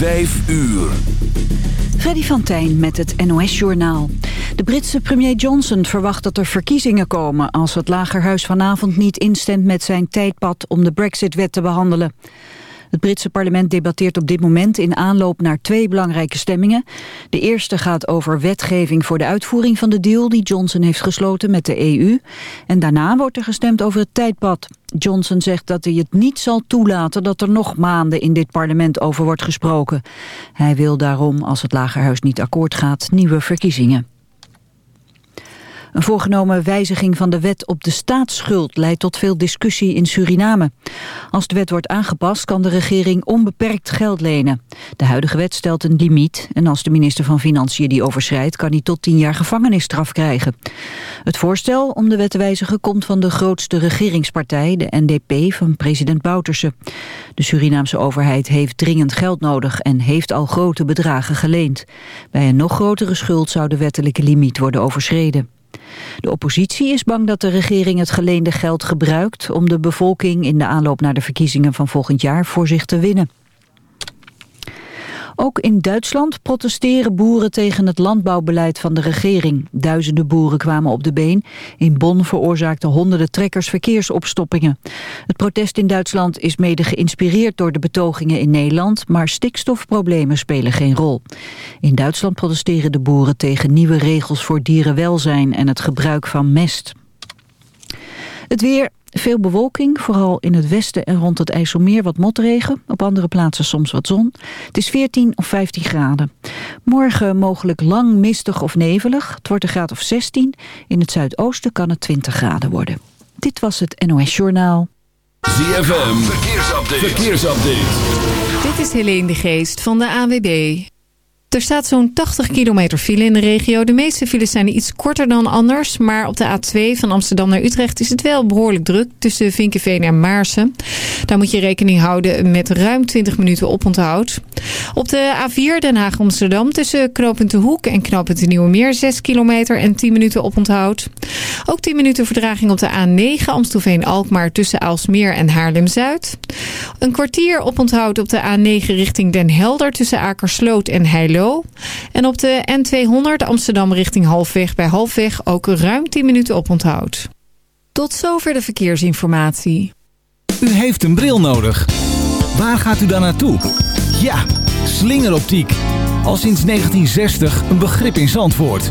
Vijf uur. Freddy van Tijn met het NOS-journaal. De Britse premier Johnson verwacht dat er verkiezingen komen... als het Lagerhuis vanavond niet instemt met zijn tijdpad om de Brexit-wet te behandelen. Het Britse parlement debatteert op dit moment in aanloop naar twee belangrijke stemmingen. De eerste gaat over wetgeving voor de uitvoering van de deal die Johnson heeft gesloten met de EU. En daarna wordt er gestemd over het tijdpad. Johnson zegt dat hij het niet zal toelaten dat er nog maanden in dit parlement over wordt gesproken. Hij wil daarom, als het Lagerhuis niet akkoord gaat, nieuwe verkiezingen. Een voorgenomen wijziging van de wet op de staatsschuld leidt tot veel discussie in Suriname. Als de wet wordt aangepast kan de regering onbeperkt geld lenen. De huidige wet stelt een limiet en als de minister van Financiën die overschrijdt kan hij tot tien jaar gevangenisstraf krijgen. Het voorstel om de wet te wijzigen komt van de grootste regeringspartij, de NDP van president Bouterse. De Surinaamse overheid heeft dringend geld nodig en heeft al grote bedragen geleend. Bij een nog grotere schuld zou de wettelijke limiet worden overschreden. De oppositie is bang dat de regering het geleende geld gebruikt... om de bevolking in de aanloop naar de verkiezingen van volgend jaar voor zich te winnen. Ook in Duitsland protesteren boeren tegen het landbouwbeleid van de regering. Duizenden boeren kwamen op de been. In Bonn veroorzaakten honderden trekkers verkeersopstoppingen. Het protest in Duitsland is mede geïnspireerd door de betogingen in Nederland... maar stikstofproblemen spelen geen rol. In Duitsland protesteren de boeren tegen nieuwe regels voor dierenwelzijn... en het gebruik van mest. Het weer, veel bewolking, vooral in het westen en rond het IJsselmeer wat motregen. Op andere plaatsen soms wat zon. Het is 14 of 15 graden. Morgen mogelijk lang mistig of nevelig. Het wordt een graad of 16. In het zuidoosten kan het 20 graden worden. Dit was het NOS Journaal. ZFM, verkeersupdate. verkeersupdate. Dit is Helene de Geest van de AWB. Er staat zo'n 80 kilometer file in de regio. De meeste files zijn iets korter dan anders. Maar op de A2 van Amsterdam naar Utrecht is het wel behoorlijk druk. Tussen Vinkenveen en Maarsen. Daar moet je rekening houden met ruim 20 minuten oponthoud. Op de A4 Den Haag-Amsterdam tussen knooppunt De Hoek en knooppunt De Nieuwe Meer 6 kilometer en 10 minuten oponthoud. Ook 10 minuten verdraging op de A9 Amstelveen-Alkmaar tussen Aalsmeer en Haarlem-Zuid. Een kwartier oponthoud op de A9 richting Den Helder tussen Akersloot en Heilo. En op de N200 Amsterdam richting Halfweg bij Halfweg ook ruim 10 minuten oponthoud. Tot zover de verkeersinformatie. U heeft een bril nodig. Waar gaat u dan naartoe? Ja, slingeroptiek. Al sinds 1960 een begrip in Zandvoort.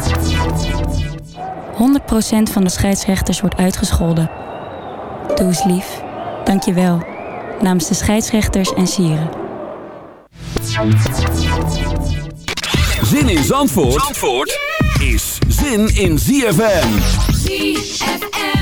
100% van de scheidsrechters wordt uitgescholden. Doe eens lief. Dank je wel. Namens de scheidsrechters en sieren. Zin in Zandvoort, Zandvoort is zin in ZFM. ZFM.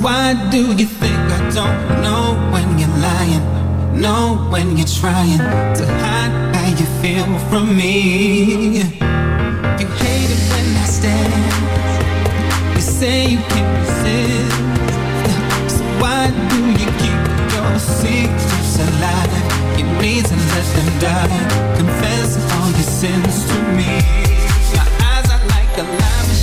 Why do you think I don't know when you're lying? Know when you're trying to hide how you feel from me. You hate it when I stare. You say you can't resist. So why do you keep your secrets alive? You need to let them die. Confess all your sins to me. My eyes are like a lava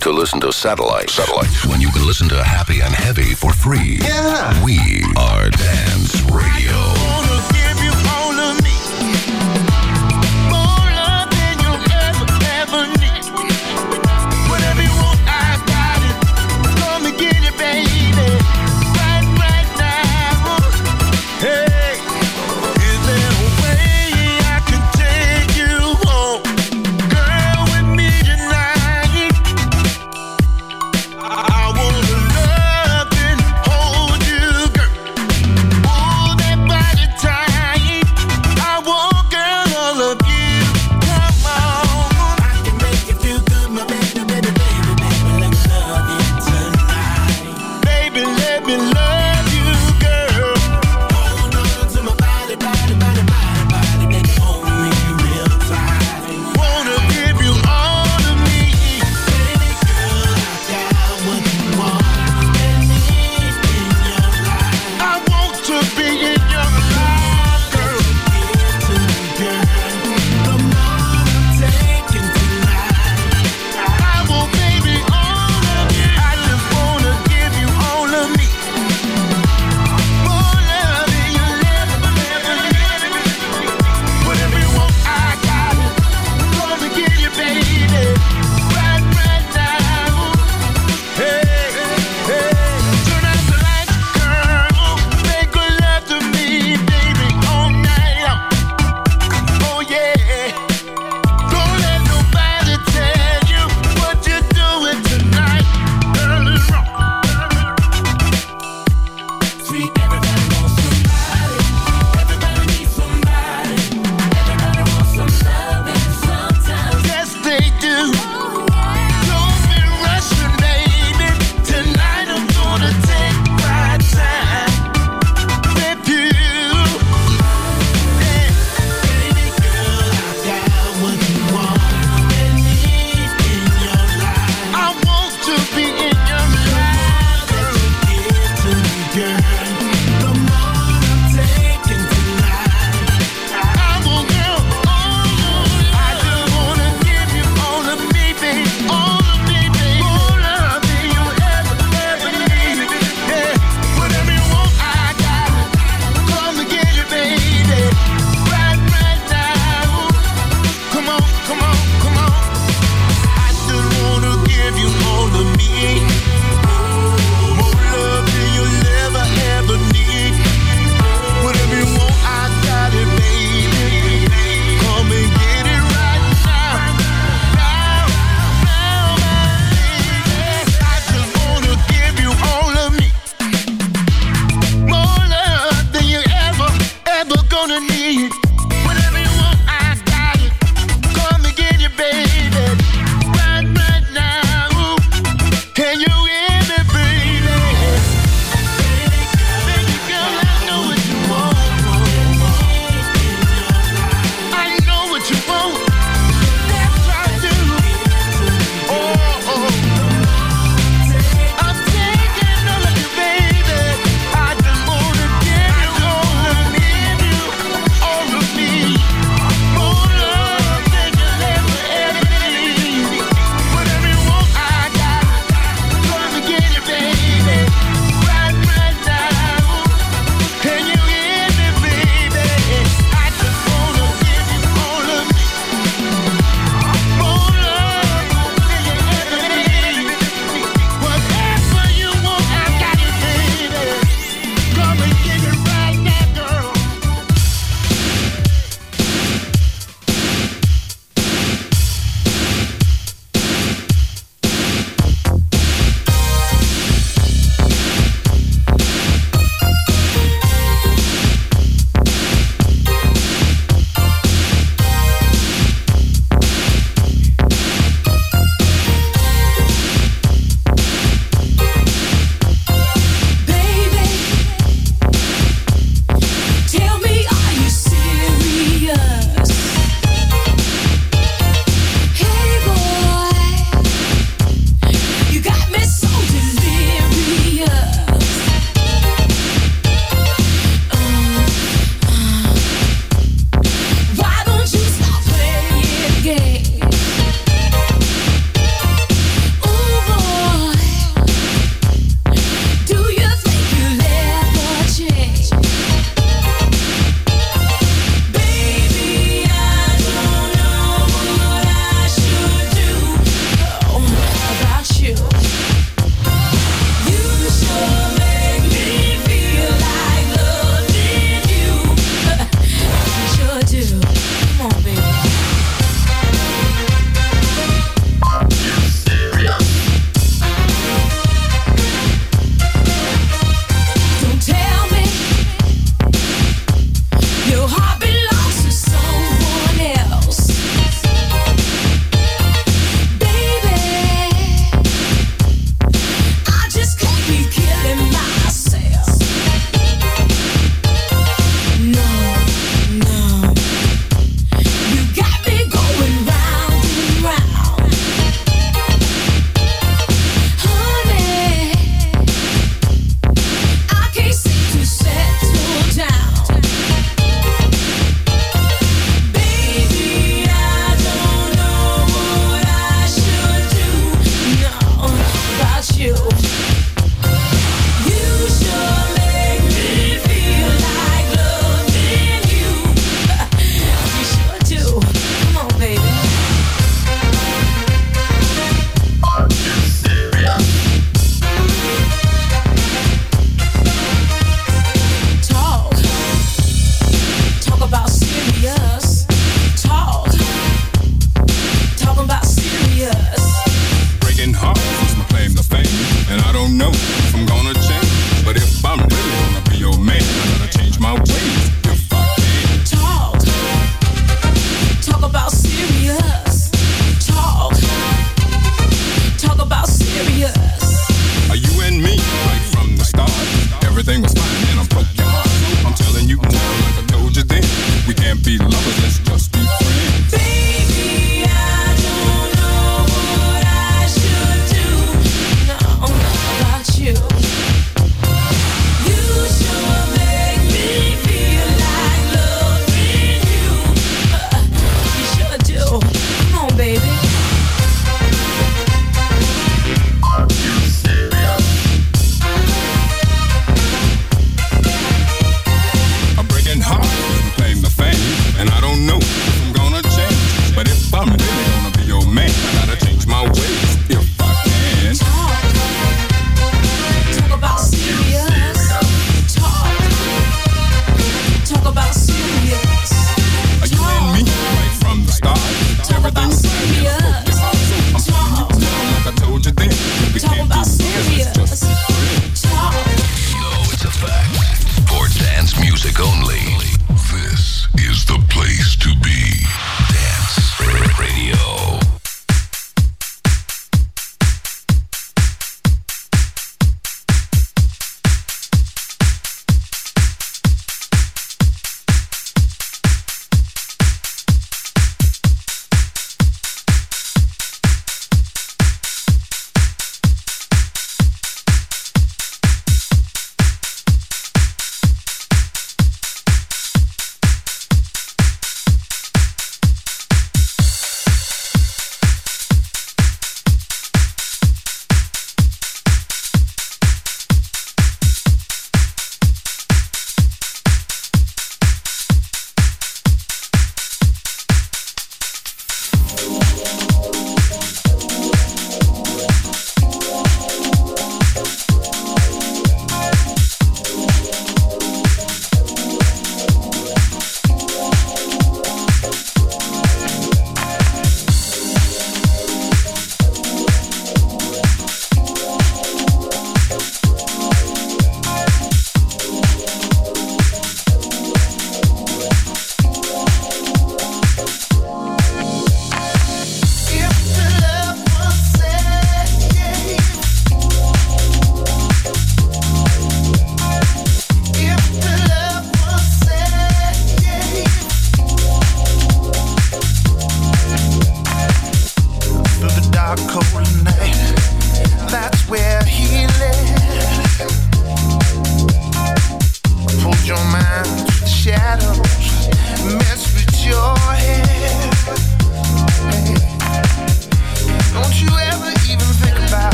to listen to satellite. satellites. When you can listen to Happy and Heavy for free. Yeah. We are Dance Radio.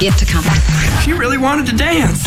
To come. She really wanted to dance.